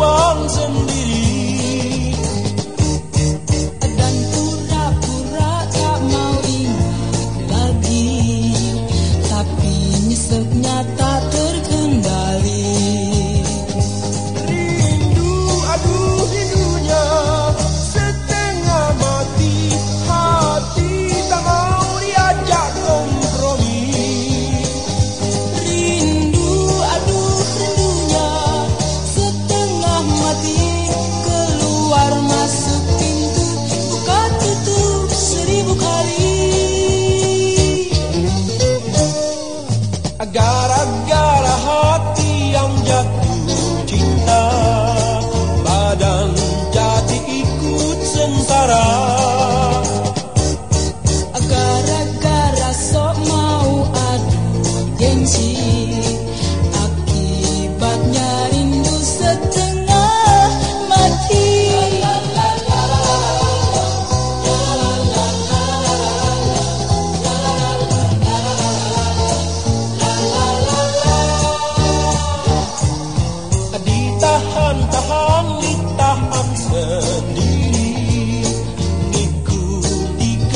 wall.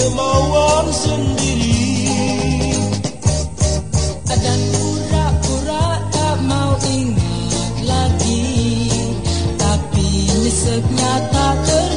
kemauan sendiri. Dan pura-pura tak mau ingat lagi. Tapi nisipnya tak terlalu